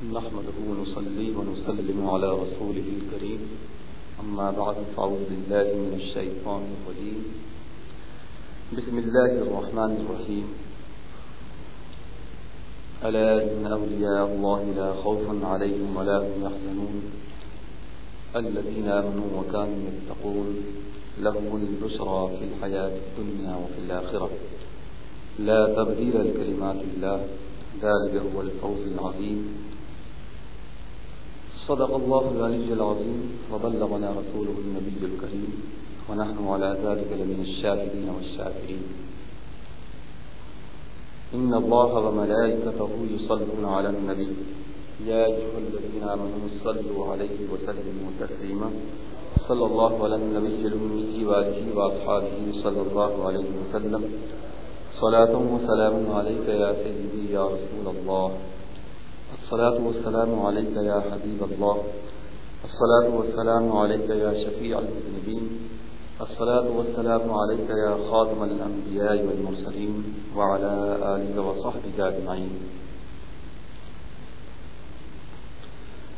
نحمده ونصلي ونسلم على رسوله الكريم. أما بعد فعوذ بالله من الشيطان الرجيم. بسم الله الرحمن الرحيم. ألا إن أولياء الله لا خوف عليهم ولا هم يحزنون. الذين آمنوا وكانوا يتقون. لهم البشرى في الحياة الدنيا وفي الآخرة. لا تبديل لكلمات الله. ذلك هو الفوز العظيم. صدق الله العلي العظيم وبلغنا رسوله النبي الكريم، ونحن على ذلك لمن الشاهدين والشاكرين. إن الله وملائكته يصلون على النبي. يا أيها الذين آمنوا صلوا عليه وسلموا تسليما. صلى الله على النبي الأمي وآله وأصحابه صلى الله عليه وسلم. صلاة وسلام عليك يا سيدي يا رسول الله. الصلاة والسلام عليك يا حبيب الله. الصلاة والسلام عليك يا شفيع المذنبين. الصلاة والسلام عليك يا خاتم الأنبياء والمرسلين وعلى آلك وصحبك أجمعين.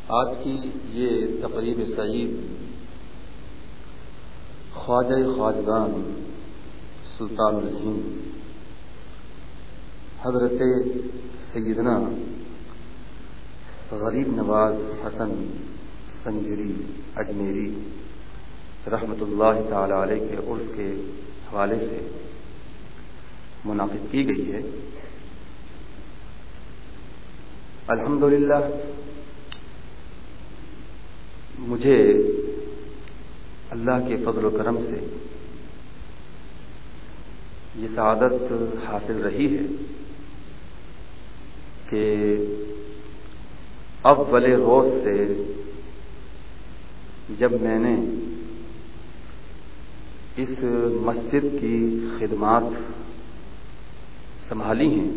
آج کی یہ تقریب سعید خواجہ خواجگان سلطان الہند حضرت سیدنا غریب نواز حسن، سنجری، اجمیری رحمۃ اللہ تعالی علیہ کے عرف کے حوالے سے منعقد کی گئی ہے۔ الحمد مجھے اللہ کے فضل و کرم سے یہ سعادت حاصل رہی ہے کہ اول روز سے جب میں نے اس مسجد کی خدمات سنبھالی ہیں،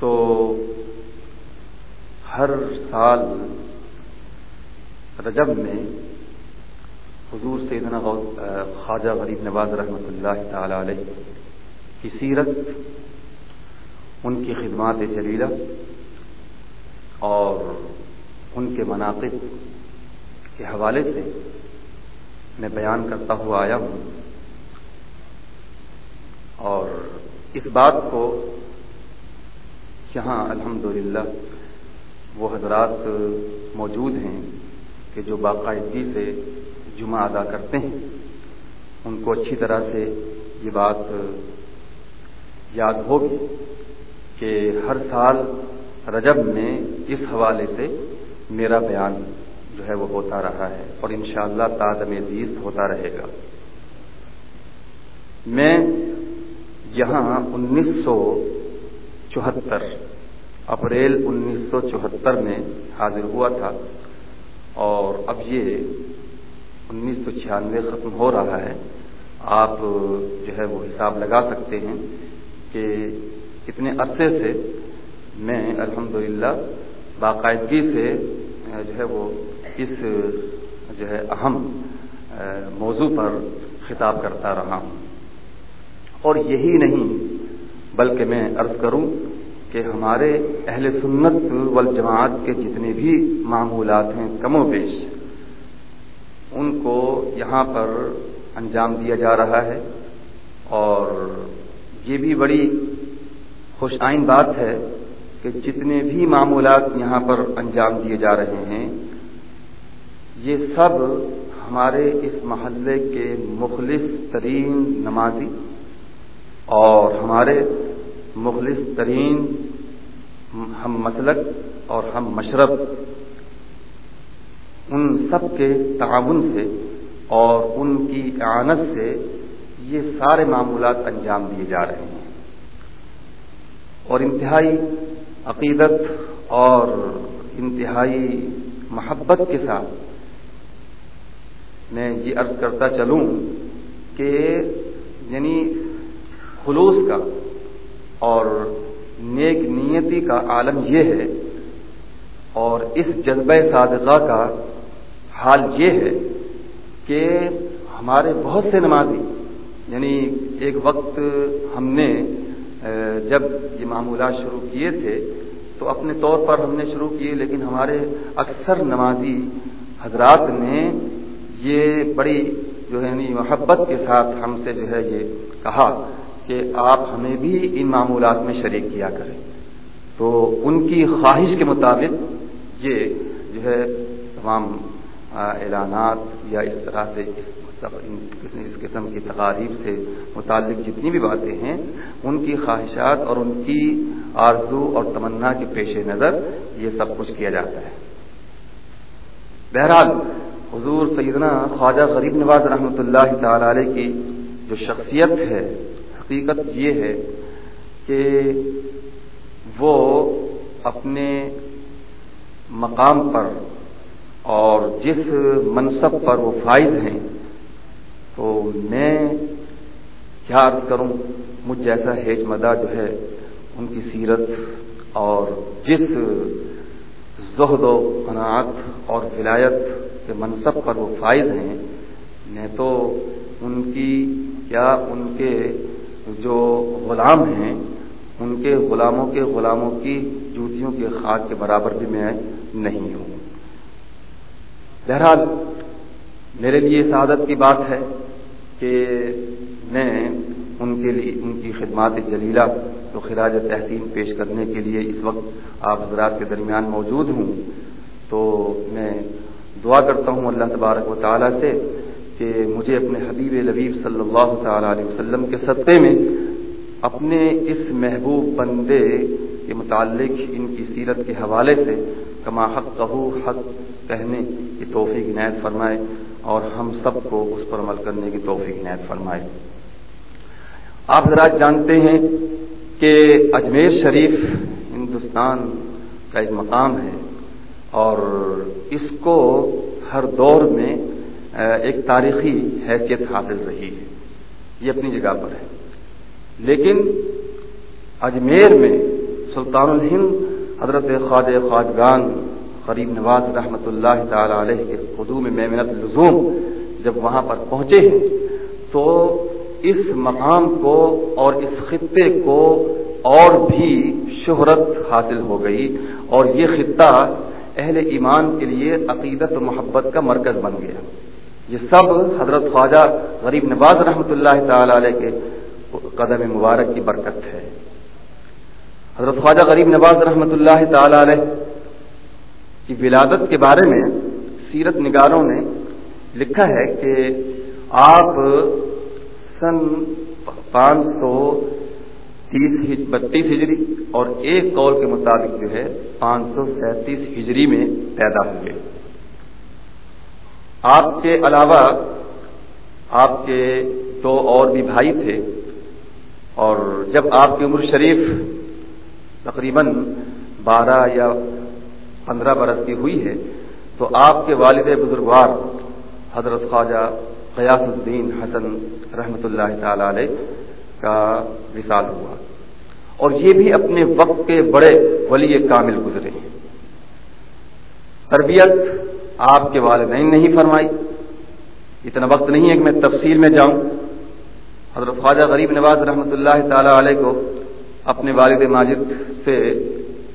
تو ہر سال رجب میں حضور سیدنا خواجہ غریب نواز رحمۃ اللہ تعالی علیہ کی سیرت، ان کی خدمات جلیلہ اور ان کے مناقب کے حوالے سے میں بیان کرتا ہوا آیا ہوں اور اس بات کو یہاں الحمد وہ حضرات موجود ہیں کہ جو باقاعدگی سے جمعہ ادا کرتے ہیں، ان کو اچھی طرح سے یہ بات یاد ہوگی کہ ہر سال رجب میں اس حوالے سے میرا بیان جو ہے وہ ہوتا رہا ہے اور انشاءاللہ شاء اللہ ہوتا رہے گا۔ میں یہاں انیس سو چوہتر، اپریل انیس سو چوہتر میں حاضر ہوا تھا اور اب یہ انیس سو چھیانوے ختم ہو رہا ہے۔ آپ جو ہے وہ حساب لگا سکتے ہیں کہ اتنے عرصے سے میں الحمدللہ باقاعدگی سے جو ہے وہ اس، جو ہے اہم موضوع پر خطاب کرتا رہا ہوں۔ اور یہی نہیں، بلکہ میں عرض کروں کہ ہمارے اہل سنت والجماعت کے جتنے بھی معمولات ہیں کم و بیش، ان کو یہاں پر انجام دیا جا رہا ہے۔ اور یہ بھی بڑی خوش آئین بات ہے کہ جتنے بھی معمولات یہاں پر انجام دیے جا رہے ہیں، یہ سب ہمارے اس محلے کے مخلص ترین نمازی اور ہمارے مخلص ترین ہم مسلک اور ہم مشرب، ان سب کے تعاون سے اور ان کی اعانت سے یہ سارے معمولات انجام دیے جا رہے ہیں۔ اور انتہائی عقیدت اور انتہائی محبت کے ساتھ میں یہ عرض کرتا چلوں کہ یعنی خلوص کا اور نیک نیتی کا عالم یہ ہے اور اس جذبہ صادقہ کا حال یہ ہے کہ ہمارے بہت سے نمازی یعنی ایک وقت ہم نے جب یہ معمولات شروع کیے تھے، تو اپنے طور پر ہم نے شروع کیے، لیکن ہمارے اکثر نمازی حضرات نے یہ بڑی جو ہے یعنی محبت کے ساتھ ہم سے جو ہے، یہ کہا کہ آپ ہمیں بھی ان معمولات میں شریک کیا کریں۔ تو ان کی خواہش کے مطابق یہ جو ہے، تمام اعلانات یا اس طرح سے اس اس قسم کی تقاریب سے متعلق جتنی بھی باتیں ہیں، ان کی خواہشات اور ان کی آرزو اور تمنا کے پیش نظر، یہ سب کچھ کیا جاتا ہے۔ بہرحال، حضور سیدنا خواجہ غریب نواز رحمۃ اللہ تعالی علیہ کی جو شخصیت ہے، حقیقت یہ ہے کہ وہ اپنے مقام پر اور جس منصب پر وہ فائز ہیں تو میں کیا عرض کروں، مجھ جیسا ہیج مدہ جو ہے، ان کی سیرت اور جس زہد و قناعت اور ولایت کے منصب پر وہ فائز ہیں، میں تو ان کی یا ان کے جو غلام ہیں، ان کے غلاموں کے غلاموں کی جوتیوں کے خاک کے برابر بھی میں نہیں ہوں۔ بہرحال میرے لیے سعادت کی بات ہے کہ میں ان کے لیے ان کی خدمات جلیلہ تو خراج تحسین پیش کرنے کے لیے اس وقت آپ حضرات کے درمیان موجود ہوں۔ تو میں دعا کرتا ہوں اللہ تبارک و تعالیٰ سے کہ مجھے اپنے حبیب لبیب صلی اللہ تعالی علیہ وسلم کے سطح میں اپنے اس محبوب بندے کے متعلق ان کی سیرت کے حوالے سے کما حق کہو حق کہنے کی توفیق عنایت فرمائے۔ اور ہم سب کو اس پر عمل کرنے کی توفیق عنایت فرمائے۔ آپ حضرات جانتے ہیں کہ اجمیر شریف ہندوستان کا ایک مقام ہے اور اس کو ہر دور میں ایک تاریخی حیثیت حاصل رہی ہے۔ یہ اپنی جگہ پر ہے۔ لیکن اجمیر میں سلطان الہند حضرت خواج خواجگان قریب نواز رحمۃ اللہ تعالی علیہ کے قدوم میمنت لزوم جب وہاں پر پہنچے ہیں، تو اس مقام کو اور اس خطے کو اور بھی شہرت حاصل ہو گئی اور یہ خطہ اہل ایمان کے لیے عقیدت و محبت کا مرکز بن گیا۔ یہ سب حضرت خواجہ غریب نواز رحمۃ اللہ تعالی علیہ کے قدم مبارک کی برکت ہے۔ حضرت خواجہ غریب نواز رحمۃ اللہ تعالی علیہ کی ولادت کے بارے میں سیرت نگاروں نے لکھا ہے کہ آپ سن پانچ سو تیس بتیس ہجری اور ایک قول کے مطابق جو ہے پانچ سو سینتیس ہجری میں پیدا ہوئے آپ کے علاوہ آپ کے دو اور بھی بھائی تھے اور جب آپ کی عمر شریف تقریباً بارہ یا پندرہ برس کی ہوئی ہے، تو آپ کے والد بزرگوار حضرت خواجہ قیاس الدین حسن رحمۃ اللہ تعالی علیہ کا وصال ہوا۔ اور یہ بھی اپنے وقت کے بڑے ولی کامل گزرے۔ تربیت آپ کے والدین نہیں فرمائی۔ اتنا وقت نہیں ہے کہ میں تفصیل میں جاؤں۔ حضرت خواجہ غریب نواز رحمۃ اللہ تعالی علیہ کو اپنے والد ماجد سے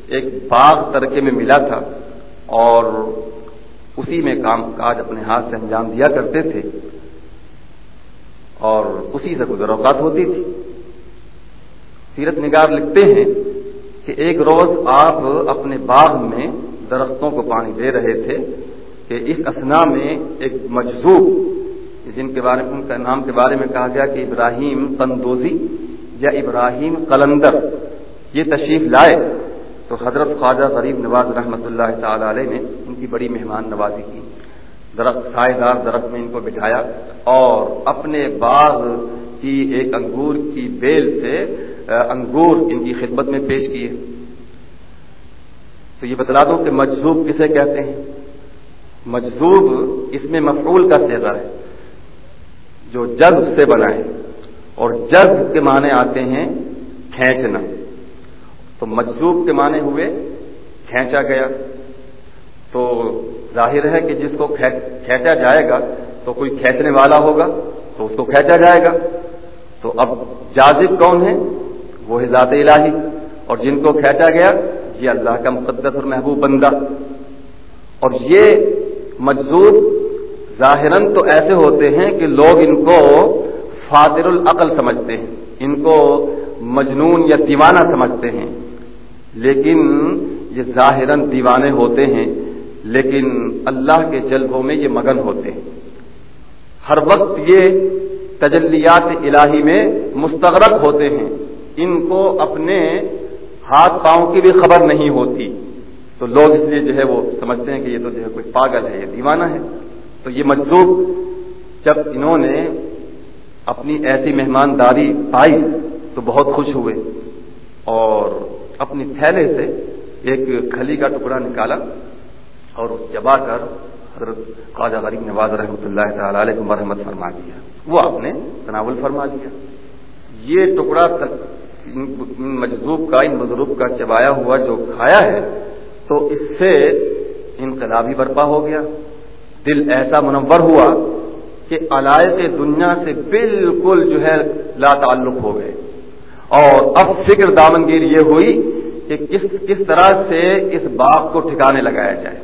ایک باغ ترکے میں ملا تھا اور اسی میں کام کاج اپنے ہاتھ سے انجام دیا کرتے تھے اور اسی سے گزر اوقات ہوتی تھی۔ سیرت نگار لکھتے ہیں کہ ایک روز آپ اپنے باغ میں درختوں کو پانی دے رہے تھے کہ اس اسنا میں ایک مجذوب، جن کے بارے میں ان کا نام کے بارے میں کہا گیا کہ ابراہیم قندوزی یا ابراہیم قلندر، یہ تشریف لائے۔ تو حضرت خواجہ غریب نواز رحمۃ اللہ تعالی علیہ نے ان کی بڑی مہمان نوازی کی۔ درخت سائے دار درخت میں ان کو بٹھایا اور اپنے باغ کی ایک انگور کی بیل سے انگور ان کی خدمت میں پیش کیے۔ تو یہ بتلا دوں کہ مجذوب کسے کہتے ہیں؟ مجذوب اس میں مفعول کا سیزا ہے جو جذب سے بنائے اور جذب کے معنی آتے ہیں کھینچنا۔ تو مجذوب کے معنی ہوئے کھینچا گیا۔ تو ظاہر ہے کہ جس کو کھینچا جائے گا تو کوئی کھینچنے والا ہوگا تو اس کو کھینچا جائے گا۔ تو اب جازب کون ہے وہ ہے ذات الہی۔ اور جن کو کھینچا گیا، یہ اللہ کا مقدس اور محبوب بندہ۔ اور یہ مجذوب ظاہر تو ایسے ہوتے ہیں کہ لوگ ان کو فاطر العقل سمجھتے ہیں، ان کو مجنون یا دیوانہ سمجھتے ہیں۔ لیکن یہ ظاہر دیوانے ہوتے ہیں، لیکن اللہ کے جلبوں میں یہ مگن ہوتے ہیں۔ ہر وقت یہ تجلیات الہی میں مستغرق ہوتے ہیں۔ ان کو اپنے ہاتھ پاؤں کی بھی خبر نہیں ہوتی۔ تو لوگ اس لیے جو ہے وہ سمجھتے ہیں کہ یہ تو جو ہے کوئی پاگل ہے، یہ دیوانہ ہے۔ تو یہ مجذوب جب انہوں نے اپنی ایسی مہمانداری پائی تو بہت خوش ہوئے اور اپنی تھیلے سے ایک کھلی کا ٹکڑا نکالا اور چبا کر حضرت خواجہ غریب نواز رحمۃ اللہ تعالی علیہ کو مرحمت فرما دیا۔ وہ آپ نے تناول فرما دیا۔ یہ ٹکڑا مجذوب کا، ان بزرگ کا چبایا ہوا جو کھایا ہے، تو اس سے انقلابی برپا ہو گیا۔ دل ایسا منور ہوا کہ علائق دنیا سے بالکل جو ہے لا تعلق ہو گئے۔ اور اب فکر دامنگیر یہ ہوئی کہ کس کس طرح سے اس باغ کو ٹھکانے لگایا جائے۔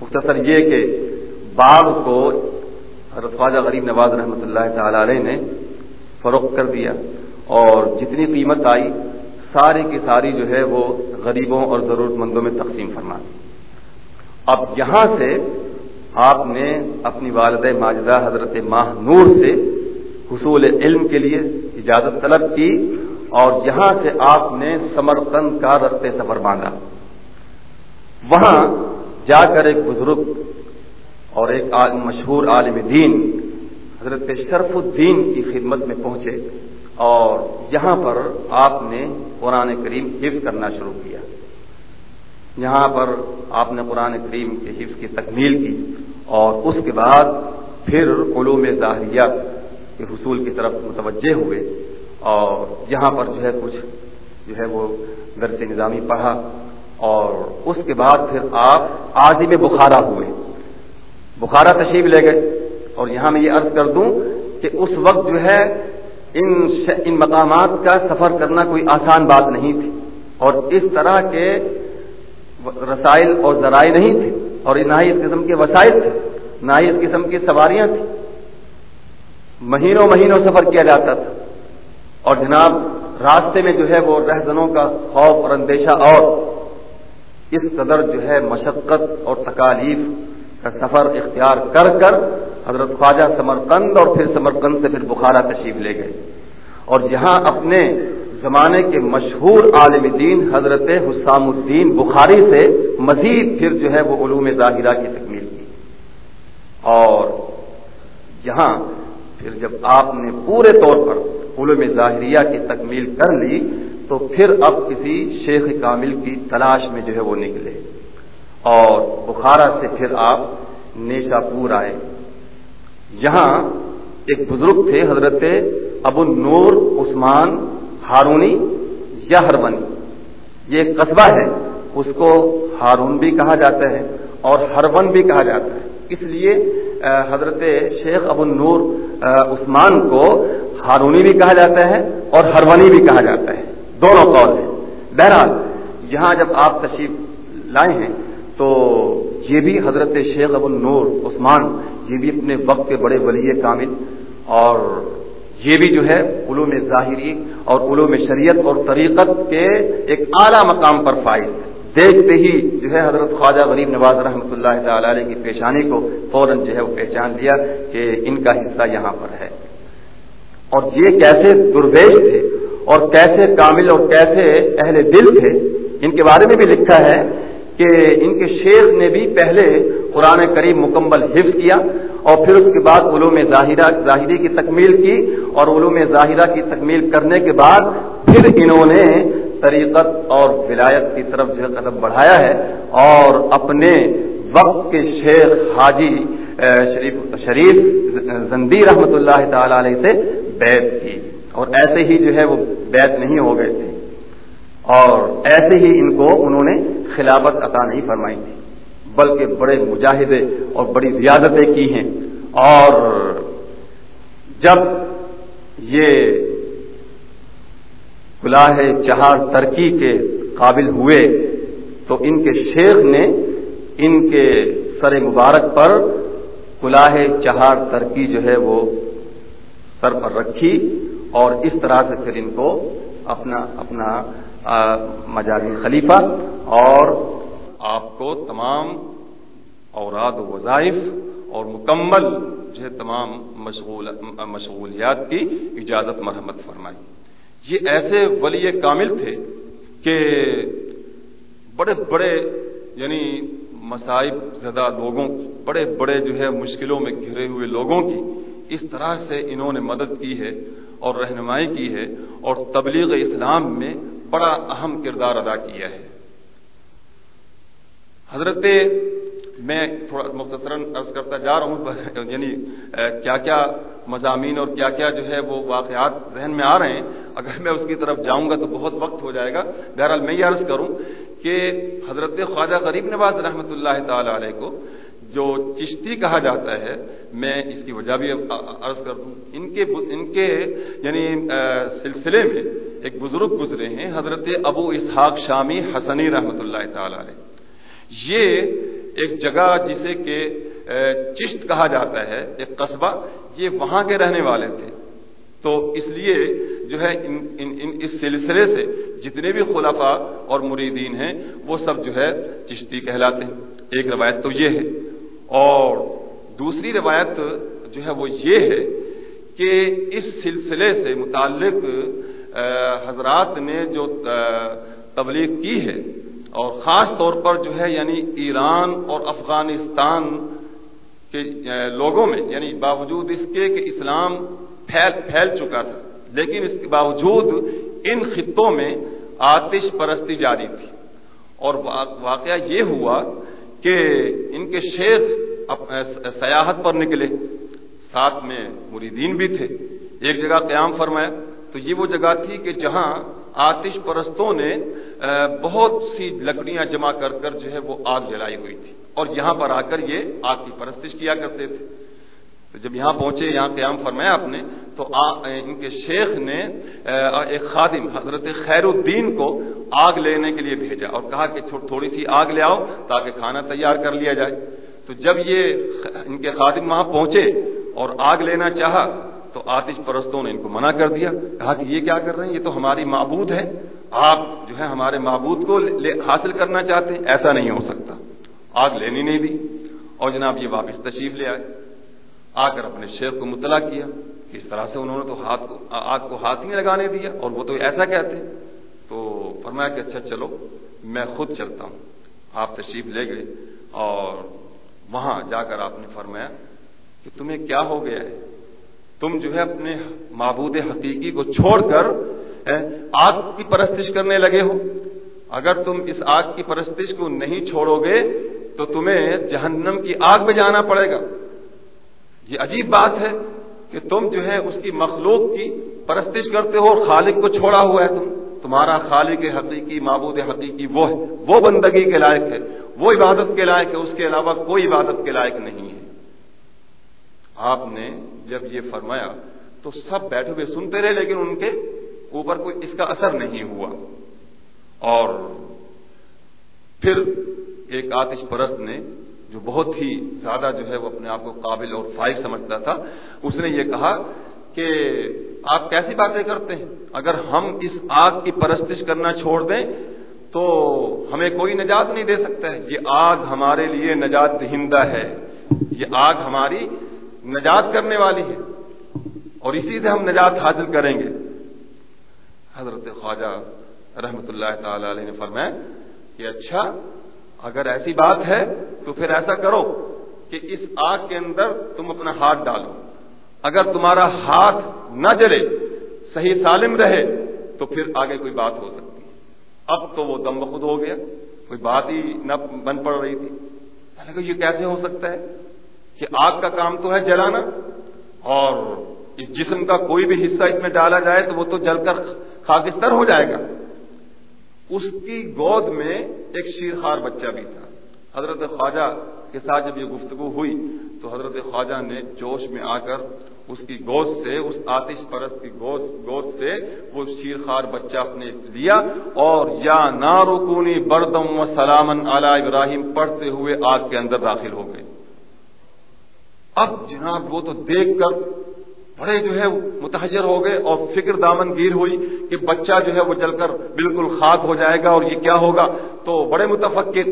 مختصر یہ کہ باغ کو حضرت خواجہ غریب نواز رحمۃ اللہ تعالی علیہ نے فروخت کر دیا اور جتنی قیمت آئی، ساری کی ساری جو ہے وہ غریبوں اور ضرورت مندوں میں تقسیم فرما دی۔ اب یہاں سے آپ نے اپنی والد ماجدہ حضرت ماہ نور سے حصول علم کے لیے اجازت طلب کی اور یہاں سے آپ نے سمرقند کا رستے سفر باندھا وہاں جا کر ایک بزرگ اور ایک مشہور عالم دین، حضرت شرف الدین کی خدمت میں پہنچے اور یہاں پر آپ نے قرآن کریم حفظ کرنا شروع کیا۔ یہاں پر آپ نے قرآن کریم کے حفظ کی تکمیل کی اور اس کے بعد پھر علوم ظاہریہ کے حصول کی طرف متوجہ ہوئے اور یہاں پر جو ہے کچھ جو ہے وہ درس نظامی پڑھا اور اس کے بعد پھر آپ عازم بخارا ہوئے۔ بخارا تشریف لے گئے اور یہاں میں یہ عرض کر دوں کہ اس وقت جو ہے ان ان مقامات کا سفر کرنا کوئی آسان بات نہیں تھی اور اس طرح کے رسائل اور ذرائع نہیں تھے اور نہ ہی اس قسم کے وسائل تھے نہ ہی اس قسم کی سواریاں تھیں۔ مہینوں مہینوں سفر کیا جاتا تھا۔ اور جناب، راستے میں جو ہے وہ رہزنوں کا خوف اور اندیشہ اور اس قدر جو ہے مشقت اور تکالیف کا سفر اختیار کر کر حضرت خواجہ سمرقند اور پھر سمرقند سے پھر بخارا تشریف لے گئے۔ اور جہاں اپنے زمانے کے مشہور عالم دین حضرت حسام الدین بخاری سے مزید پھر جو ہے وہ علوم ظاہرہ کی تکمیل کی۔ اور یہاں پھر جب آپ نے پورے طور پر علوم ظاہریہ کی تکمیل کر لی، تو پھر اب کسی شیخ کامل کی تلاش میں جو ہے وہ نکلے۔ اور بخارا سے پھر آپ نیشا پور آئے۔ یہاں ایک بزرگ تھے، حضرت ابو نور عثمان ہارونی یا ہربنی یہ ایک قصبہ ہے، اس کو ہارون بھی کہا جاتا ہے اور ہرون بھی کہا جاتا ہے۔ اس لیے حضرت شیخ ابو نور عثمان کو ہارونی بھی کہا جاتا ہے اور ہرونی بھی کہا جاتا ہے۔ دونوں قول ہیں۔ بہرحال، یہاں جب آپ تشریف لائے ہیں، تو یہ بھی حضرت شیخ ابو نور عثمان، یہ بھی اپنے وقت کے بڑے ولی کامل اور یہ بھی جو ہے علوم ظاہری اور علوم شریعت اور طریقت کے ایک اعلیٰ مقام پر فائز دیکھتے ہی جو ہے حضرت خواجہ غریب نواز رحمۃ اللہ تعالی علیہ کی پیشانی کو فوراً جو ہے وہ پہچان لیا کہ ان کا حصہ یہاں پر ہے۔ اور یہ کیسے درویش تھے اور کیسے کامل اور کیسے اہل دل تھے، ان کے بارے میں بھی لکھا ہے کہ ان کے شیخ نے بھی پہلے قرآن کریم مکمل حفظ کیا اور پھر اس کے بعد علوم ظاہرہ، ظاہری کی تکمیل کی اور علوم ظاہرہ کی تکمیل کرنے کے بعد پھر انہوں نے طریقت اور ولایت کی طرف جو ہے قدم بڑھایا ہے اور اپنے وقت کے شیخ حاجی شریف شریف زندی رحمت اللہ تعالی علیہ سے بیت کی۔ اور ایسے ہی جو ہے وہ بیت نہیں ہو گئے تھے۔ اور ایسے ہی ان کو انہوں نے خلافت عطا نہیں فرمائی تھی۔ بلکہ بڑے مجاہدے اور بڑی زیادتیں کی ہیں۔ اور جب یہ کلاہ چہار ترکی کے قابل ہوئے، تو ان کے شیخ نے ان کے سر مبارک پر کلاہ چہار ترکی جو ہے وہ سر پر رکھی اور اس طرح سے پھر ان کو اپنا اپنا مجازی خلیفہ اور آپ کو تمام اوراد و وظائف اور مکمل جو ہے تمام مشغول، مشغولیات کی اجازت مرحمت فرمائی۔ یہ ایسے ولی کامل تھے کہ بڑے بڑے یعنی مصائب زدہ لوگوں بڑے بڑے جو ہے مشکلوں میں گھرے ہوئے لوگوں کی اس طرح سے انہوں نے مدد کی ہے اور رہنمائی کی ہے اور تبلیغ اسلام میں بڑا اہم کردار ادا کیا ہے۔ حضرت، میں تھوڑا مختصراً عرض کرتا جا رہا ہوں یعنی کیا کیا مضامین اور کیا کیا جو ہے وہ واقعات ذہن میں آ رہے ہیں اگر میں اس کی طرف جاؤں گا تو بہت وقت ہو جائے گا۔ بہرحال میں یہ عرض کروں کہ حضرت خواجہ غریب نواز رحمۃ اللہ تعالی علیہ کو جو چشتی کہا جاتا ہے، میں اس کی وجہ بھی عرض کر دوں۔ ان کے ان کے یعنی سلسلے میں ایک بزرگ گزرے ہیں، حضرت ابو اسحاق شامی حسنی رحمۃ اللہ تعالی علیہ۔ یہ ایک جگہ جسے کہ چشت کہا جاتا ہے، ایک قصبہ، یہ وہاں کے رہنے والے تھے۔ تو اس لیے جو ہے ان ان, ان اس سلسلے سے جتنے بھی خلافہ اور مریدین ہیں وہ سب جو ہے چشتی کہلاتے ہیں۔ ایک روایت تو یہ ہے۔ اور دوسری روایت جو ہے وہ یہ ہے کہ اس سلسلے سے متعلق حضرات نے جو تبلیغ کی ہے اور خاص طور پر جو ہے یعنی ایران اور افغانستان کے لوگوں میں یعنی باوجود اس کے کہ اسلام پھیل پھیل چکا تھا۔ لیکن اس کے باوجود ان خطوں میں آتش پرستی جاری تھی۔ اور واقعہ یہ ہوا کہ ان کے شیخ سیاحت پر نکلے۔ ساتھ میں مریدین بھی تھے۔ ایک جگہ قیام فرمایا۔ تو یہ وہ جگہ تھی کہ جہاں آتش پرستوں نے بہت سی لکڑیاں جمع کر کر جو ہے وہ آگ جلائی ہوئی تھی۔ اور یہاں پر آ کر یہ آگ کی پرستش کیا کرتے تھے۔ تو جب یہاں پہنچے، یہاں قیام فرمایا آپ نے، تو ان کے شیخ نے ایک خادم حضرت خیر الدین کو آگ لینے کے لیے بھیجا اور کہا کہ تھوڑی سی آگ لے آؤ تاکہ کھانا تیار کر لیا جائے۔ تو جب یہ ان کے خادم وہاں پہنچے اور آگ لینا چاہا، تو آتش پرستوں نے ان کو منع کر دیا، کہا کہ یہ کیا کر رہے ہیں؟ یہ تو ہماری معبود ہے آپ جو ہے ہمارے معبود کو حاصل کرنا چاہتے ہیں، ایسا نہیں ہو سکتا۔ آگ لینی نہیں دی اور جناب یہ واپس تشریف لے آئے۔ آ کر اپنے شیخ کو مطلع کیا۔ اس طرح سے انہوں نے تو ہاتھ کو آگ کو ہاتھ نہیں لگانے دیا۔ اور وہ تو ایسا کہتے۔ تو فرمایا کہ اچھا چلو، میں خود چلتا ہوں۔ آپ تشریف لے گئے اور وہاں جا کر آپ نے فرمایا کہ تمہیں کیا ہو گیا ہے؟ تم جو ہے اپنے معبود حقیقی کو چھوڑ کر آگ کی پرستش کرنے لگے ہو۔ اگر تم اس آگ کی پرستش کو نہیں چھوڑو گے، تو تمہیں جہنم کی آگ میں جانا پڑے گا۔ یہ عجیب بات ہے کہ تم جو ہے اس کی مخلوق کی پرستش کرتے ہو اور خالق کو چھوڑا ہوا ہے تم۔ تمہارا خالق حقیقی، معبود حقیقی وہ ہے۔ وہ بندگی کے لائق ہے۔ وہ عبادت کے لائق ہے۔ اس کے علاوہ کوئی عبادت کے لائق نہیں ہے۔ آپ نے جب یہ فرمایا تو سب بیٹھے ہوئے سنتے رہے، لیکن ان کے اوپر کوئی اس کا اثر نہیں ہوا۔ اور پھر ایک آتش پرست نے جو بہت ہی زیادہ جو ہے وہ اپنے آپ کو قابل اور فائق سمجھتا تھا، اس نے یہ کہا کہ آپ کیسی باتیں کرتے ہیں؟ اگر ہم اس آگ کی پرستش کرنا چھوڑ دیں تو ہمیں کوئی نجات نہیں دے سکتا ہے۔ یہ آگ ہمارے لیے نجات دہندہ ہے۔ یہ آگ ہماری نجات کرنے والی ہے۔ اور اسی سے ہم نجات حاصل کریں گے۔ حضرت خواجہ رحمت اللہ تعالی علیہ نے فرمایا کہ اچھا اگر ایسی بات ہے تو پھر ایسا کرو کہ اس آگ کے اندر تم اپنا ہاتھ ڈالو۔ اگر تمہارا ہاتھ نہ جلے، صحیح سالم رہے، تو پھر آگے کوئی بات ہو سکتی۔ اب تو وہ دم بخود ہو گیا، کوئی بات ہی نہ بن پڑ رہی تھی۔ میں نے کہا، یہ کیسے ہو سکتا ہے کہ آگ کا کام تو ہے جلانا؟ اور اس جسم کا کوئی بھی حصہ اس میں ڈالا جائے تو وہ تو جل کر خاکستر ہو جائے گا۔ اس کی گود میں ایک شیرخوار بچہ بھی تھا۔ حضرت خواجہ کے ساتھ جب یہ گفتگو ہوئی تو حضرت خواجہ نے جوش میں آ کر اس کی گوشت سے، اس آتش پرست کی گوشت سے وہ شیر خار بچہ اپنے لیا اور یا نارکونی بردم و سلامن اعلی ابراہیم پڑھتے ہوئے آگ کے اندر داخل ہو گئے۔ اب جناب وہ تو دیکھ کر بڑے جو ہے متحجر ہو گئے اور فکر دامن گیر ہوئی کہ بچہ جو ہے وہ چل کر بالکل خاک ہو جائے گا اور یہ کیا ہوگا؟ تو بڑے متفقر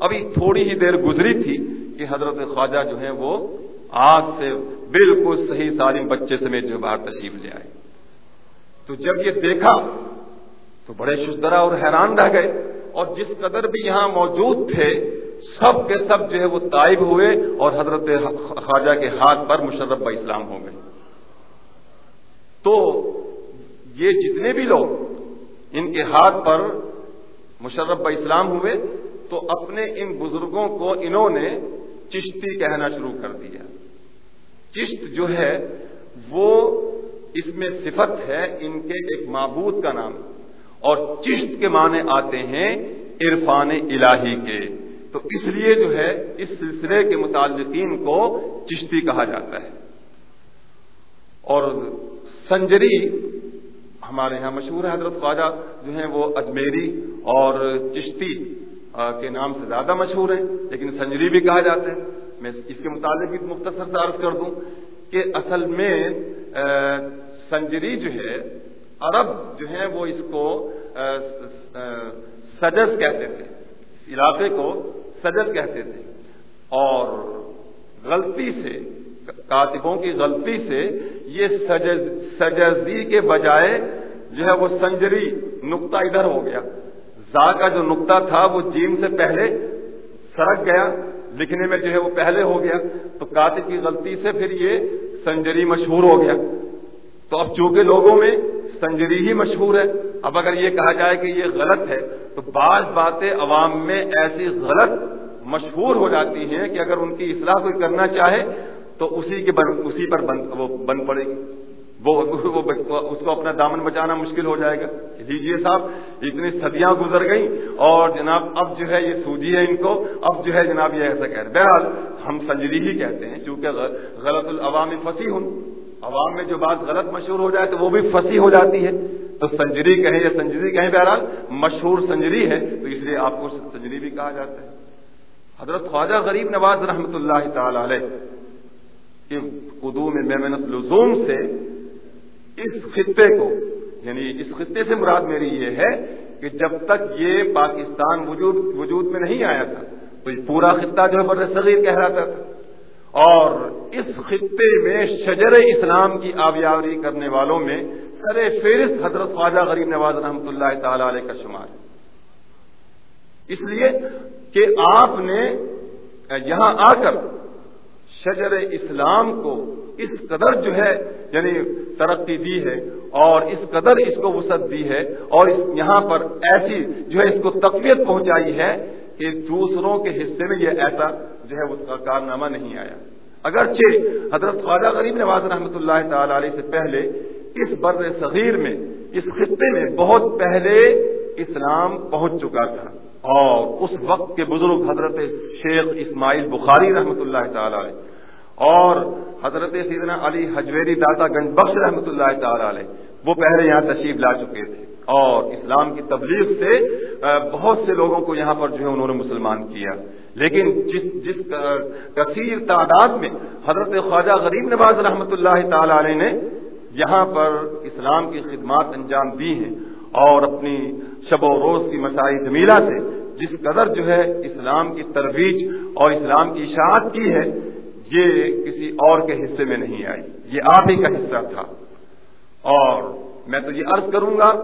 ابھی تھوڑی ہی دیر گزری تھی کہ حضرت خواجہ جو ہے وہ آج سے بالکل صحیح سالم بچے سمیت جو باہر تشریف لے آئے۔ تو جب یہ دیکھا تو بڑے شدرا اور حیران رہ گئے اور جس قدر بھی یہاں موجود تھے، سب کے سب جو ہے وہ طائب ہوئے اور حضرت خواجہ کے ہاتھ پر مشرف اسلام ہو گئے۔ تو یہ جتنے بھی لوگ ان کے ہاتھ پر مشرف با اسلام ہوئے، تو اپنے ان بزرگوں کو انہوں نے چشتی کہنا شروع کر دیا۔ چشت جو ہے، وہ اس میں صفت ہے، ان کے ایک معبود کا نام۔ اور چشت کے معنی آتے ہیں عرفان الہی کے۔ تو اس لیے جو ہے، اس سلسلے کے متعلقین کو چشتی کہا جاتا ہے۔ اور سنجری ہمارے یہاں مشہور ہے، حضرت خواجہ جو ہیں وہ اجمیری اور چشتی کے نام سے زیادہ مشہور ہیں، لیکن سنجری بھی کہا جاتا ہے۔ میں اس کے متعلق بھی مختصر سے عرض کر دوں کہ اصل میں سنجری جو ہے، عرب جو ہے وہ اس کو سجس کہتے تھے۔ اس علاقے کو سجس کہتے تھے۔ اور غلطی سے کاتبوں کی غلطی سے یہ سجزی کے بجائے جو ہے وہ سنجری نقطہ ادھر ہو گیا۔ زا کا جو نقطہ تھا وہ جیم سے پہلے سڑک گیا، لکھنے میں جو ہے وہ پہلے ہو گیا۔ تو کاتب کی غلطی سے پھر یہ سنجری مشہور ہو گیا۔ تو اب چونکہ لوگوں میں سنجری ہی مشہور ہے، اب اگر یہ کہا جائے کہ یہ غلط ہے، تو بعض باتیں عوام میں ایسی غلط مشہور ہو جاتی ہیں کہ اگر ان کی اصلاح کوئی کرنا چاہے تو اسی کے بن اسی پر بن وہ بن پڑے گی۔ وہ اس کو اپنا دامن بچانا مشکل ہو جائے گا۔ لیجیے صاحب، اتنی صدیاں گزر گئیں اور جناب، اب جو ہے یہ سوجی ہے ان کو۔ اب جو ہے جناب یہ ایسا کہہ رہے بہرحال ہم سنجری ہی کہتے ہیں، چونکہ غلط العوامی فصیح ہوں۔ عوام میں جو بات غلط مشہور ہو جائے تو وہ بھی فصیح ہو جاتی ہے۔ تو سنجری کہیں یا سنجری کہیں، بہرحال مشہور سنجری ہے، تو اس لیے آپ کو سنجری بھی کہا جاتا ہے۔ حضرت خواجہ غریب نواز رحمۃ اللہ تعالی علیہ کہ قدوم محنت لزوم سے اس خطے کو یعنی اس خطے سے مراد میری یہ ہے کہ جب تک یہ پاکستان وجود وجود میں نہیں آیا تھا، تو یہ پورا خطہ جو ہے بر صغیر کہلاتا تھا۔ اور اس خطے میں شجر اسلام کی آبیاری کرنے والوں میں سر فہرست حضرت خواجہ غریب نواز رحمۃ اللہ تعالی علیہ کا شمار ہے۔ اس لیے کہ آپ نے یہاں آ کر شجر اسلام کو اس قدر جو ہے یعنی ترقی دی ہے اور اس قدر اس کو وسعت دی ہے اور اس یہاں پر ایسی جو ہے اس کو تقویت پہنچائی ہے کہ دوسروں کے حصے میں یہ ایسا جو ہے اس کا کارنامہ نہیں آیا۔ اگرچہ حضرت خواجہ غریب نواز رحمۃ اللہ تعالی علیہ سے پہلے اس بر صغیر میں، اس خطے میں بہت پہلے اسلام پہنچ چکا تھا اور اس وقت کے بزرگ حضرت شیخ اسماعیل بخاری رحمۃ اللہ تعالی علیہ۔ اور حضرت سیدنا علی حجویری داتا گنج بخش رحمۃ اللہ تعالی علیہ، وہ پہلے یہاں تشریف لا چکے تھے۔ اور اسلام کی تبلیغ سے بہت سے لوگوں کو یہاں پر جو ہے انہوں نے مسلمان کیا۔ لیکن جس جس کثیر تعداد میں حضرت خواجہ غریب نواز رحمۃ اللہ تعالی علیہ نے یہاں پر اسلام کی خدمات انجام دی ہیں اور اپنی شب و روز کی مسائی جمیلہ سے، جس قدر جو ہے اسلام کی ترویج اور اسلام کی اشاعت کی ہے یہ کسی اور کے حصے میں نہیں آئی۔ یہ آپ ہی کا حصہ تھا۔ اور میں تو یہ عرض کروں گا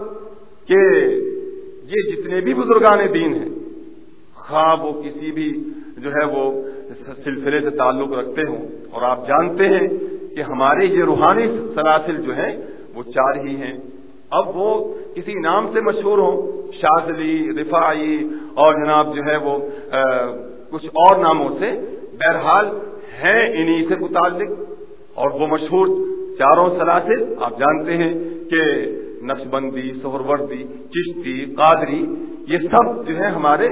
کہ یہ جتنے بھی بزرگان دین ہیں، خواب وہ کسی بھی جو ہے وہ سلسلے سے تعلق رکھتے ہوں۔ اور آپ جانتے ہیں کہ ہمارے یہ روحانی سلاسل جو ہیں، وہ چار ہی ہیں۔ اب وہ کسی نام سے مشہور ہوں، شاذلی، رفاعی اور جناب جو ہے وہ کچھ اور ناموں سے۔ بہرحال ہیں انہی سے متعلق اور وہ مشہور چاروں سلاسل آپ جانتے ہیں کہ نقش بندی سہروردی، چشتی، قادری، یہ سب جو ہے ہمارے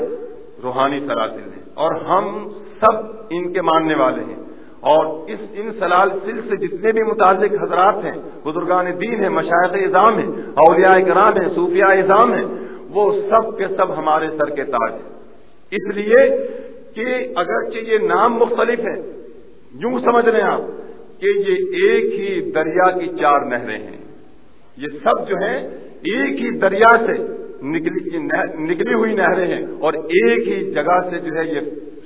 روحانی سلاسل ہیں اور ہم سب ان کے ماننے والے ہیں اور اس ان سلاسل سے جتنے بھی متعلق حضرات ہیں، بزرگان دین ہیں مشاعت اظام ہیں، اولیاء کرام ہیں، صوفیاء اظام ہیں، وہ سب کے سب ہمارے سر کے تاج ہیں۔ اس لیے کہ اگرچہ یہ نام مختلف ہیں یوں سمجھ لیں آپ کہ یہ ایک ہی دریا کی چار نہریں ہیں۔ یہ سب جو ہیں ایک ہی دریا سے نکلی نکلی ہوئی نہریں ہیں اور ایک ہی جگہ سے جو ہے یہ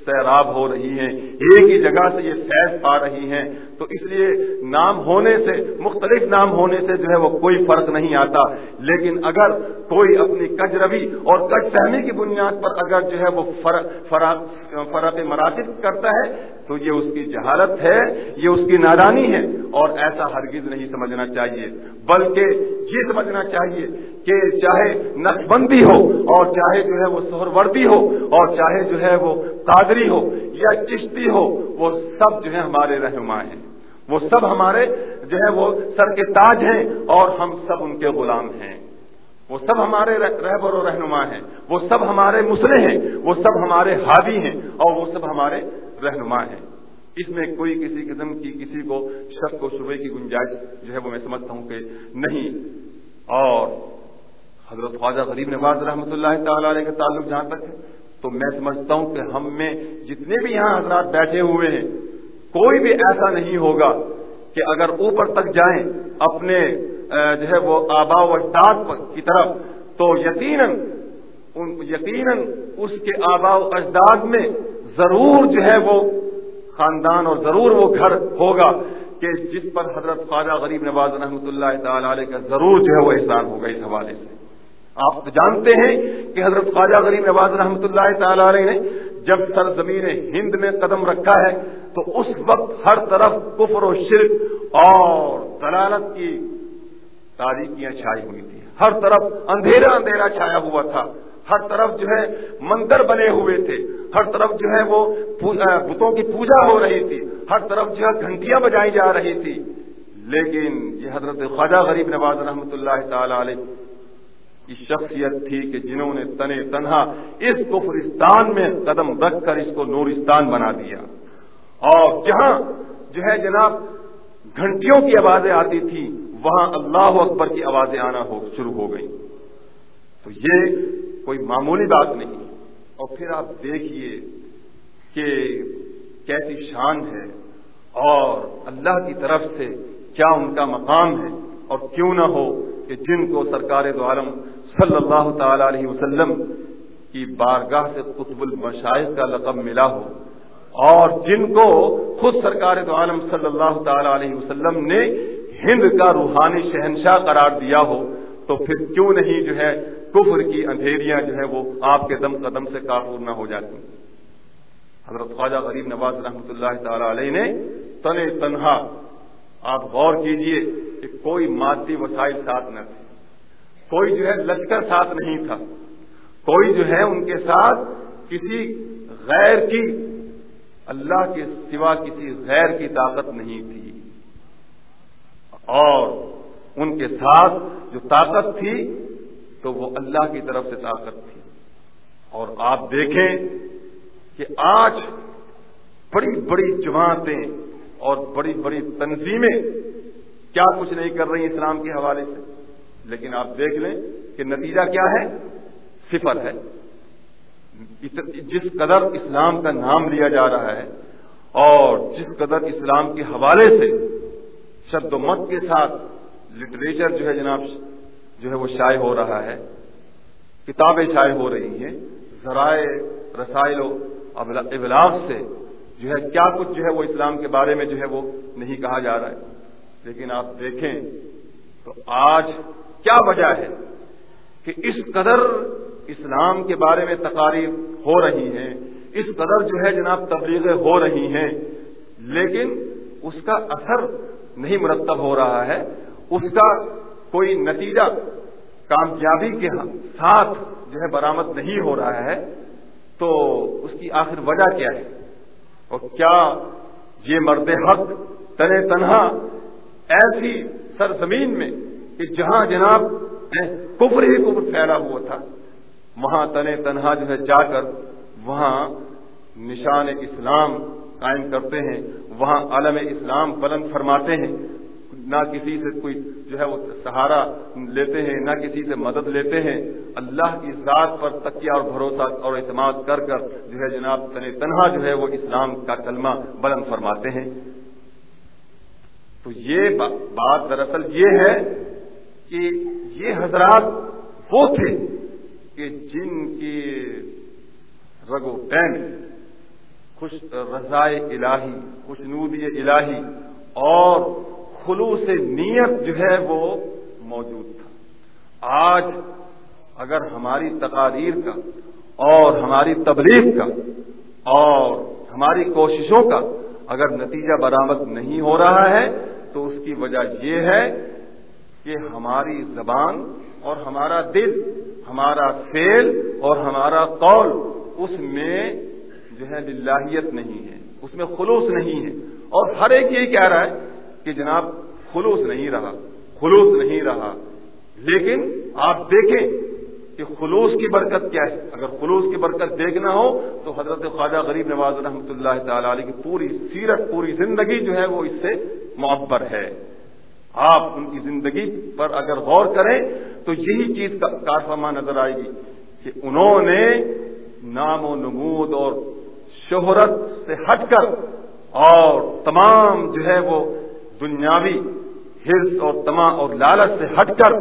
سیراب ہو رہی ہیں، ایک ہی جگہ سے یہ فیض پا رہی ہیں۔ تو اس لیے نام ہونے سے، مختلف نام ہونے سے جو ہے وہ کوئی فرق نہیں آتا۔ لیکن اگر کوئی اپنی کج روی اور کج فہمی کی بنیاد پر اگر جو ہے وہ فرق مراتب کرتا ہے تو یہ اس کی جہالت ہے، یہ اس کی نادانی ہے اور ایسا ہرگز نہیں سمجھنا چاہیے۔ بلکہ یہ سمجھنا چاہیے کہ چاہے نقش بندی ہو اور چاہے جو ہے وہ سہر وردی ہو اور چاہے جو ہے وہ قادری ہو یا چشتی ہو، وہ سب جو ہے ہمارے رہنما ہیں۔ وہ سب ہمارے جو ہے وہ سر کے تاج ہیں اور ہم سب ان کے غلام ہیں۔ وہ سب ہمارے رہبر و رہنما ہیں، وہ سب ہمارے مسلح ہیں، وہ سب ہمارے حاوی ہیں اور وہ سب ہمارے رہنما ہیں۔ اس میں کوئی کسی قسم کی کسی کو شک و شبے کی گنجائش جو ہے وہ میں سمجھتا ہوں کہ نہیں۔ اور حضرت خواجہ غریب نواز رحمۃ اللہ تعالی علیہ کے تعلق جہاں تک ہے، تو میں سمجھتا ہوں کہ ہم میں جتنے بھی یہاں حضرات بیٹھے ہوئے ہیں، کوئی بھی ایسا نہیں ہوگا کہ اگر اوپر تک جائیں، اپنے جو ہے وہ آبا و اجداد کی طرف۔ تو یقیناً یقیناً اس کے آبا و اجداد میں ضرور جو ہے وہ خاندان اور ضرور وہ گھر ہوگا کہ جس پر حضرت خواجہ غریب نواز رحمۃ اللہ تعالی علیہ کا ضرور جو ہے وہ احسان ہوگا اس حوالے سے۔ آپ جانتے ہیں کہ حضرت خواجہ غریب نواز رحمۃ اللہ تعالی علیہ نے جب سرزمین ہند میں قدم رکھا ہے تو اس وقت ہر طرف کفر و شرک اور دلالت کی تاریخیاں چھائی ہوئی تھی ہر طرف اندھیرا اندھیرا چھایا ہوا تھا۔ ہر طرف جو ہے مندر بنے ہوئے تھے۔ ہر طرف جو ہے وہ بتوں کی پوجا ہو رہی تھی۔ ہر طرف جو ہے گھنٹیاں بجائی جا رہی تھی۔ لیکن یہ حضرت خواجہ غریب نواز رحمۃ اللہ تعالی علیہ کی شخصیت تھی کہ جنہوں نے تن تنہا اس کفرستان میں قدم رکھ کر اس کو نورستان بنا دیا۔ اور جہاں جو ہے جناب گھنٹیوں کی آوازیں آتی تھی وہاں اللہ اکبر کی آوازیں آنا ہو شروع ہو گئی تو یہ کوئی معمولی بات نہیں۔ اور پھر آپ دیکھیے کہ کیسی شان ہے اور اللہ کی طرف سے کیا ان کا مقام ہے۔ اور کیوں نہ ہو کہ جن کو سرکار دو عالم صلی اللہ تعالی علیہ وسلم کی بارگاہ سے قطب المشاہد کا لقب ملا ہو۔ اور جن کو خود سرکار دو عالم صلی اللہ تعالی علیہ وسلم نے ہند کا روحانی شہنشاہ قرار دیا ہو، تو پھر کیوں نہیں جو ہے کفر کی اندھیریاں جو ہے وہ آپ کے دم قدم سے کافور نہ ہو جاتی؟ حضرت خواجہ غریب نواز رحمۃ اللہ تعالی علیہ نے تن تنہا، آپ غور کیجیے کہ کوئی مادی وسائل ساتھ نہ تھے، کوئی جو ہے لشکر ساتھ نہیں تھا، کوئی جو ہے ان کے ساتھ کسی غیر کی، اللہ کے سوا کسی غیر کی طاقت نہیں تھی۔ اور ان کے ساتھ جو طاقت تھی، تو وہ اللہ کی طرف سے طاقت تھی۔ اور آپ دیکھیں کہ آج بڑی بڑی جماعتیں اور بڑی بڑی تنظیمیں کیا کچھ نہیں کر رہی اسلام کے حوالے سے، لیکن آپ دیکھ لیں کہ نتیجہ کیا ہے؟ صفر ہے۔ جس قدر اسلام کا نام لیا جا رہا ہے اور جس قدر اسلام کے حوالے سے شد و مت کے ساتھ لٹریچر جو ہے جناب، جو ہے وہ شائع ہو رہا ہے، کتابیں شائع ہو رہی ہیں، ذرائع، رسائل و ابلاغ سے جو ہے کیا کچھ جو ہے وہ اسلام کے بارے میں جو ہے وہ نہیں کہا جا رہا ہے۔ لیکن آپ دیکھیں تو آج کیا وجہ ہے کہ اس قدر اسلام کے بارے میں تقاریر ہو رہی ہیں، اس قدر جو ہے جناب تبلیغیں ہو رہی ہیں، لیکن اس کا اثر نہیں مرتب ہو رہا ہے، اس کا کوئی نتیجہ کامیابی کے ساتھ جو ہے برامد نہیں ہو رہا ہے، تو اس کی آخر وجہ کیا ہے؟ اور کیا یہ مرد حق تن تنہا ایسی سرزمین میں کہ جہاں جناب کفر ہی کفر پھیلا ہوا تھا، وہاں تن تنہا جو ہے جا کر وہاں نشان اسلام قائم کرتے ہیں، وہاں عالم اسلام بلند فرماتے ہیں۔ نہ کسی سے کوئی جو ہے وہ سہارا لیتے ہیں، نہ کسی سے مدد لیتے ہیں۔ اللہ کی ذات پر تکیہ اور بھروسہ اور اعتماد کر کر جو ہے جناب تن تنہا جو ہے وہ اسلام کا کلمہ بلند فرماتے ہیں۔ تو یہ بات دراصل یہ ہے کہ یہ حضرات وہ تھے کہ جن کی رگو پین خوش رضائے الہی خوشنودی الہی، اور خلوص نیت جو ہے وہ موجود تھا۔ آج اگر ہماری تقاریر کا اور ہماری تبلیغ کا اور ہماری کوششوں کا اگر نتیجہ برآمد نہیں ہو رہا ہے، تو اس کی وجہ یہ ہے کہ ہماری زبان اور ہمارا دل، ہمارا فیل اور ہمارا قول اس میں جو ہے للہیت نہیں ہے، اس میں خلوص نہیں ہے۔ اور ہر ایک یہ کہہ رہا ہے کہ جناب خلوص نہیں رہا، خلوص نہیں رہا۔ لیکن آپ دیکھیں کہ خلوص کی برکت کیا ہے۔ اگر خلوص کی برکت دیکھنا ہو تو حضرت خواجہ غریب نواز رحمۃ اللہ تعالی علیہ کی پوری سیرت، پوری زندگی جو ہے وہ اس سے معبر ہے۔ آپ ان کی زندگی پر اگر غور کریں تو یہی چیز کا کارفرما نظر آئے گی کہ انہوں نے نام و نمود اور شہرت سے ہٹ کر اور تمام جو ہے وہ دنیاوی حرص اور تما اور لالچ سے ہٹ کر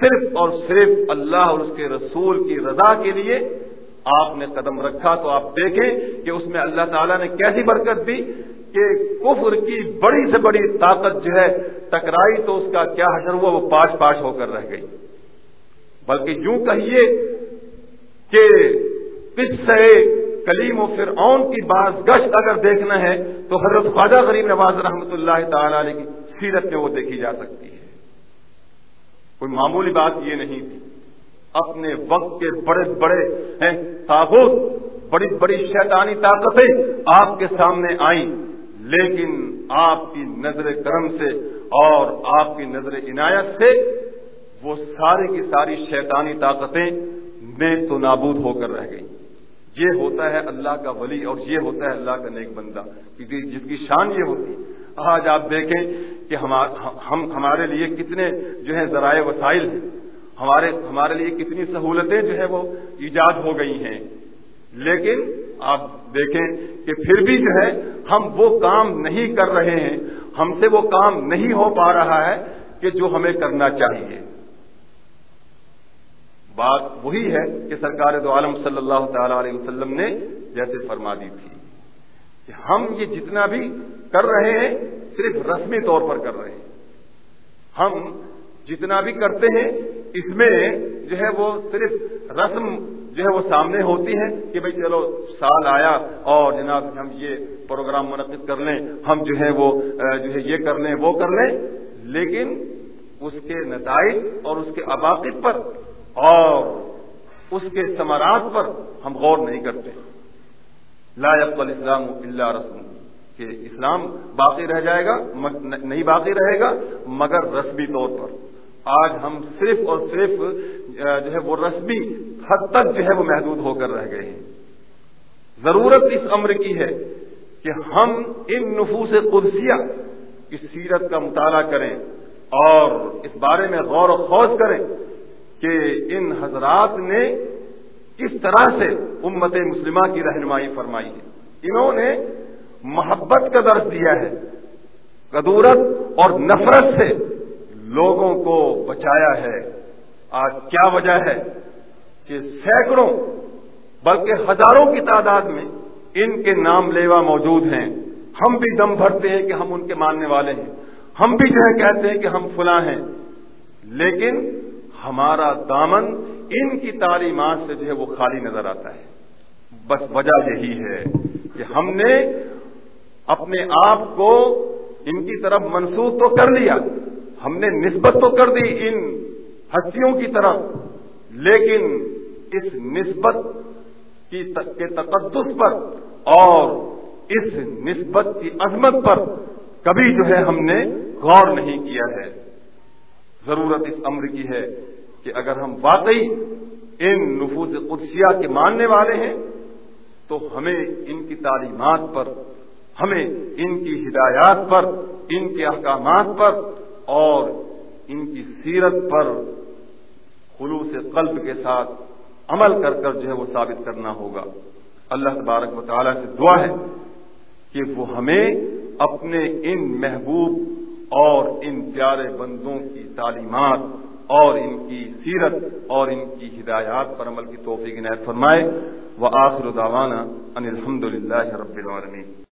صرف اور صرف اللہ اور اس کے رسول کی رضا کے لیے آپ نے قدم رکھا تو آپ دیکھیں کہ اس میں اللہ تعالیٰ نے کیسی برکت دی کہ کفر کی بڑی سے بڑی طاقت جو ہے ٹکرائی تو اس کا کیا حشر ہوا وہ پاش پاش ہو کر رہ گئی۔ بلکہ یوں کہیے کہ پچھ سے کلیم و فرعون کی باز گشت اگر دیکھنا ہے تو حضرت خواجہ غریب نواز رحمۃ اللہ تعالی علیہ کی سیرت میں وہ دیکھی جا سکتی ہے۔ کوئی معمولی بات یہ نہیں تھی۔ اپنے وقت کے بڑے بڑے ہیں، تابوت، بڑی بڑی شیطانی طاقتیں آپ کے سامنے آئیں۔ لیکن آپ کی نظر کرم سے اور آپ کی نظر عنایت سے وہ ساری کی ساری شیطانی طاقتیں بے تو نابود ہو کر رہ گئیں۔ یہ ہوتا ہے اللہ کا ولی اور یہ ہوتا ہے اللہ کا نیک بندہ۔ جس کی شان یہ ہوتی آج آپ دیکھیں کہ ہم ہمارے لیے کتنے جو ہے ذرائع وسائل ہیں۔ ہمارے ہمارے لیے کتنی سہولتیں جو ہے وہ ایجاد ہو گئی ہیں۔ لیکن آپ دیکھیں کہ پھر بھی جو ہے ہم وہ کام نہیں کر رہے ہیں۔ ہم سے وہ کام نہیں ہو پا رہا ہے کہ جو ہمیں کرنا چاہیے۔ بات وہی ہے کہ سرکار دو عالم صلی اللہ تعالی علیہ وسلم نے جیسے فرما دی تھی کہ ہم یہ جتنا بھی کر رہے ہیں صرف رسمی طور پر کر رہے ہیں۔ ہم جتنا بھی کرتے ہیں، اس میں جو ہے وہ صرف رسم جو ہے وہ سامنے ہوتی ہے کہ بھائی چلو سال آیا اور جناب ہم یہ پروگرام منعقد کر لیں، ہم جو ہے وہ جو ہے یہ کر لیں، وہ کر لیں، لیکن اس کے نتائج اور اس کے عواقب پر اور اس کے ثمرات پر ہم غور نہیں کرتے۔ لا يقبل اسلام اللہ رسم کہ اسلام باقی رہ جائے گا نہیں باقی رہے گا، مگر رسمی طور پر۔ آج ہم صرف اور صرف جو ہے وہ رسمی حد تک جو ہے وہ محدود ہو کر رہ گئے ہیں۔ ضرورت اس امر کی ہے کہ ہم ان نفوس قدسیہ کی سیرت کا مطالعہ کریں اور اس بارے میں غور و خوض کریں۔ کہ ان حضرات نے کس طرح سے امت مسلمہ کی رہنمائی فرمائی ہے۔ انہوں نے محبت کا درس دیا ہے، قدورت اور نفرت سے لوگوں کو بچایا ہے۔ آج کیا وجہ ہے کہ سینکڑوں بلکہ ہزاروں کی تعداد میں ان کے نام لیوا موجود ہیں۔ ہم بھی دم بھرتے ہیں کہ ہم ان کے ماننے والے ہیں۔ ہم بھی جو ہے کہتے ہیں کہ ہم فلاں ہیں۔ لیکن ہمارا دامن ان کی تعلیمات سے جو ہے وہ خالی نظر آتا ہے۔ بس وجہ یہی ہے کہ ہم نے اپنے آپ کو ان کی طرف منسوخ تو کر لیا۔ ہم نے نسبت تو کر دی ان ہستیوں کی طرف، لیکن اس نسبت کی کے تقدس پر اور اس نسبت کی عظمت پر کبھی جو ہے ہم نے غور نہیں کیا ہے۔ ضرورت اس امر کی ہے کہ اگر ہم واقعی ان نفوذ قدسیہ کے ماننے والے ہیں تو تو ہمیں ان کی تعلیمات پر، ہمیں ان کی ہدایات پر، ان کے احکامات پر اور ان کی سیرت پر خلوص قلب کے ساتھ عمل کر کر جو ہے وہ ثابت کرنا ہوگا۔ اللہ تبارک و تعالیٰ سے دعا ہے کہ وہ ہمیں اپنے ان محبوب اور ان پیارے بندوں کی تعلیمات اور ان کی سیرت اور ان کی ہدایات پر عمل کی توفیق عنایت فرمائے۔ وہ آخر داوانہ ان الحمد للہ رب العالمین۔